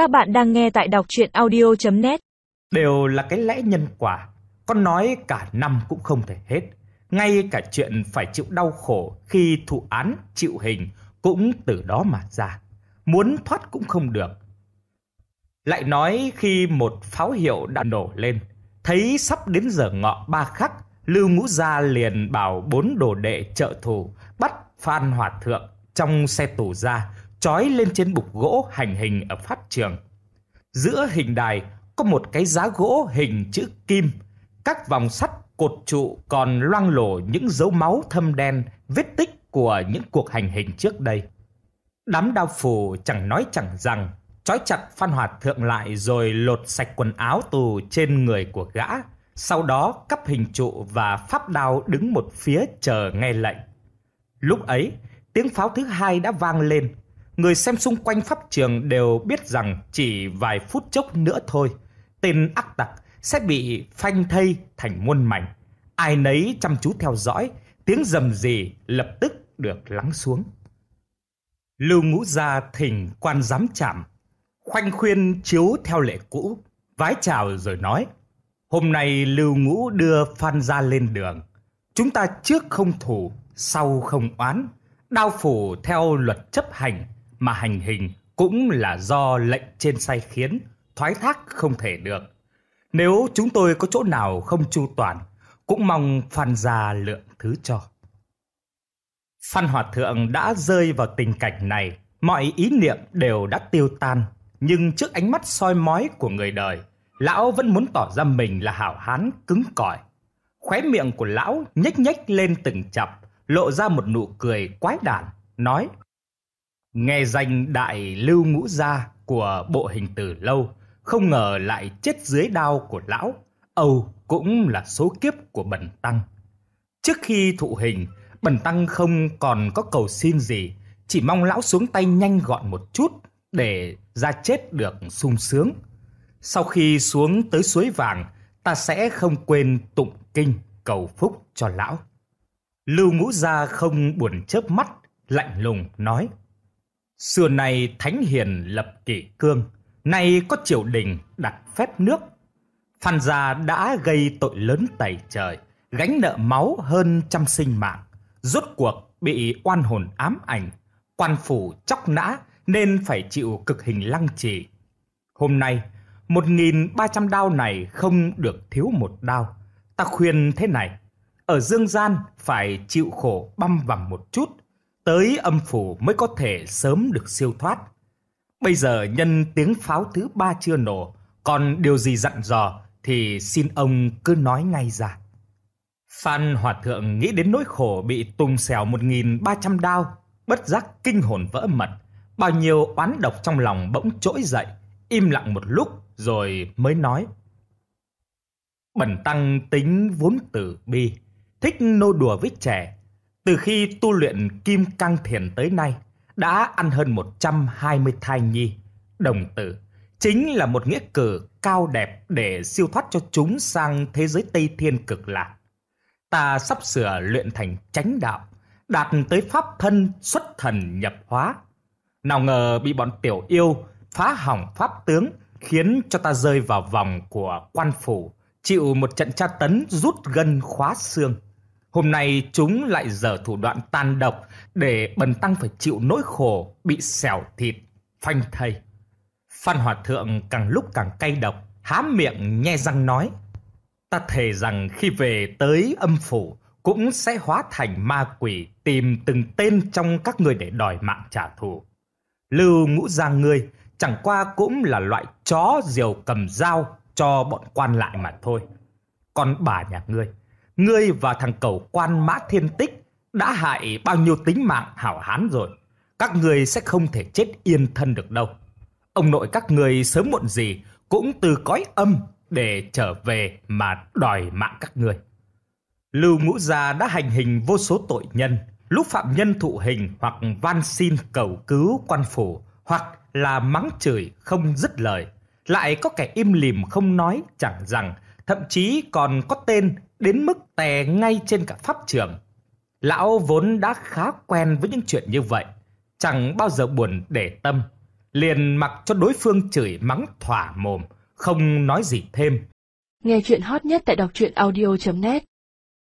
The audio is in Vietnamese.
Các bạn đang nghe tại đọc chuyện audio.net Đều là cái lẽ nhân quả. Con nói cả năm cũng không thể hết. Ngay cả chuyện phải chịu đau khổ khi thụ án, chịu hình cũng từ đó mà ra. Muốn thoát cũng không được. Lại nói khi một pháo hiệu đã nổ lên, thấy sắp đến giờ ngọ ba khắc, Lưu Ngũ Gia liền bảo bốn đồ đệ trợ thủ bắt Phan Hòa Thượng trong xe tù ra, trói lên trên bục gỗ hành hình ở pháp trường. Giữa hình đài có một cái giá gỗ hình chữ kim, các vòng sắt cột trụ còn loang lổ những dấu máu thâm đen, vết tích của những cuộc hành hình trước đây. Đám đao phủ chẳng nói chẳng rằng, trói chặt Phan hoạt Thượng lại rồi lột sạch quần áo tù trên người của gã, sau đó cắp hình trụ và pháp đao đứng một phía chờ nghe lệnh. Lúc ấy, tiếng pháo thứ hai đã vang lên. Người xem xung quanh pháp trường đều biết rằng chỉ vài phút chốc nữa thôi, tên ác tặc sẽ bị phanh thây thành muôn mảnh. Ai nấy chăm chú theo dõi, tiếng rầm rì lập tức được lắng xuống. Lưu ngũ gia thỉnh quan giám chạm, khoanh khuyên chiếu theo lệ cũ, vái chào rồi nói. Hôm nay Lưu Ngũ đưa Phan Gia lên đường. Chúng ta trước không thủ, sau không oán. Đao phủ theo luật chấp hành, mà hành hình cũng là do lệnh trên sai khiến, thoái thác không thể được. Nếu chúng tôi có chỗ nào không chu toàn, cũng mong Phan Gia lượng thứ cho. Phan Hòa Thượng đã rơi vào tình cảnh này, mọi ý niệm đều đã tiêu tan. Nhưng trước ánh mắt soi mói của người đời, lão vẫn muốn tỏ ra mình là hảo hán cứng cỏi. Khóe miệng của lão nhếch nhếch lên từng chập, lộ ra một nụ cười quái đản, nói Nghe danh đại lưu ngũ gia của bộ hình từ lâu, không ngờ lại chết dưới đao của lão. Âu cũng là số kiếp của Bần Tăng. Trước khi thụ hình, Bần Tăng không còn có cầu xin gì, chỉ mong lão xuống tay nhanh gọn một chút để ra chết được sung sướng. Sau khi xuống tới suối vàng, ta sẽ không quên tụng kinh cầu phúc cho lão. Lưu Ngũ Gia không buồn chớp mắt, lạnh lùng nói: Xưa này thánh hiền lập kỷ cương, nay có triều đình đặt phép nước. Phan gia đã gây tội lớn tày trời, gánh nợ máu hơn trăm sinh mạng, rốt cuộc bị oan hồn ám ảnh, quan phủ chóc nã nên phải chịu cực hình lăng trì. Hôm nay, một nghìn ba trăm đao này không được thiếu một đao. Ta khuyên thế này, ở dương gian phải chịu khổ băm vằm một chút, tới âm phủ mới có thể sớm được siêu thoát. Bây giờ nhân tiếng pháo thứ ba chưa nổ, còn điều gì dặn dò thì xin ông cứ nói ngay ra. Phan Hòa Thượng nghĩ đến nỗi khổ bị tung xẻo một nghìn ba trăm đao, bất giác kinh hồn vỡ mật, bao nhiêu oán độc trong lòng bỗng trỗi dậy, im lặng một lúc rồi mới nói. Bần tăng tính vốn tử bi, thích nô đùa với trẻ. Từ khi tu luyện kim cang thiền tới nay, đã ăn hơn 120 thai nhi, đồng tử. Chính là một nghĩa cử cao đẹp để siêu thoát cho chúng sang thế giới Tây Thiên cực lạc. Ta sắp sửa luyện thành chánh đạo, đạt tới pháp thân xuất thần nhập hóa. Nào ngờ bị bọn tiểu yêu phá hỏng pháp tướng, khiến cho ta rơi vào vòng của quan phủ, chịu một trận tra tấn rút gân khóa xương. Hôm nay chúng lại dở thủ đoạn tàn độc để bần tăng phải chịu nỗi khổ bị xẻo thịt, phanh thây. Phan Hòa Thượng càng lúc càng cay độc, há miệng nhe răng nói. Ta thề rằng khi về tới âm phủ cũng sẽ hóa thành ma quỷ tìm từng tên trong các người để đòi mạng trả thù. Lưu ngũ giang ngươi chẳng qua cũng là loại chó diều cầm dao cho bọn quan lại mà thôi. Còn bà nhà ngươi, ngươi và thằng cầu quan mã thiên tích đã hại bao nhiêu tính mạng hảo hán rồi. Các ngươi sẽ không thể chết yên thân được đâu. Ông nội các ngươi sớm muộn gì cũng từ cõi âm để trở về mà đòi mạng các ngươi. Lưu Ngũ Gia đã hành hình vô số tội nhân, lúc phạm nhân thụ hình hoặc van xin cầu cứu quan phủ, hoặc là mắng chửi không dứt lời. Lại có kẻ im lìm không nói chẳng rằng, thậm chí còn có tên đến mức tè ngay trên cả pháp trường. Lão vốn đã khá quen với những chuyện như vậy, chẳng bao giờ buồn để tâm. liền mặc cho đối phương chửi mắng thỏa mồm, không nói gì thêm. Nghe chuyện hot nhất tại đọc truyện audio.net